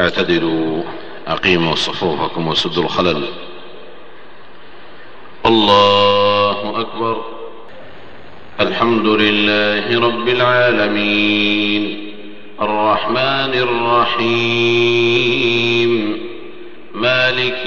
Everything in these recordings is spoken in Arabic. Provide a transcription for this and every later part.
اعتدلوا. أقيموا صفوفكم وسدوا الخلل. الله أكبر. الحمد لله رب العالمين. الرحمن الرحيم. مالك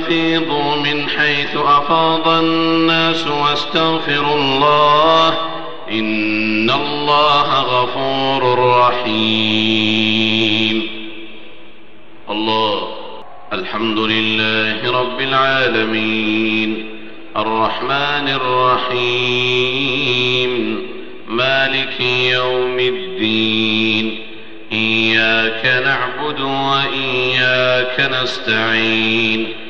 ثم أفيضوا من حيث أفاض الناس واستغفروا الله إن الله غفور رحيم. الله الحمد لله رب العالمين الرحمن الرحيم مالك يوم الدين إياك نعبد وإياك نستعين.